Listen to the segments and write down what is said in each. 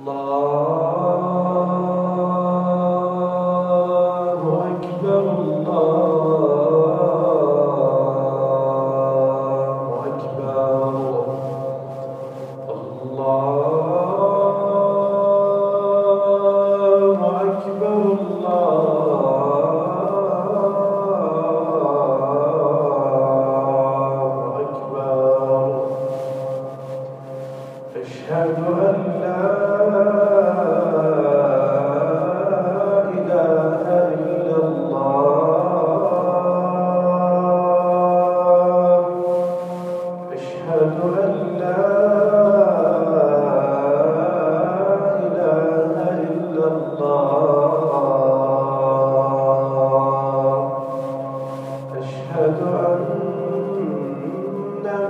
الله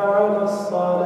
guiai a nossa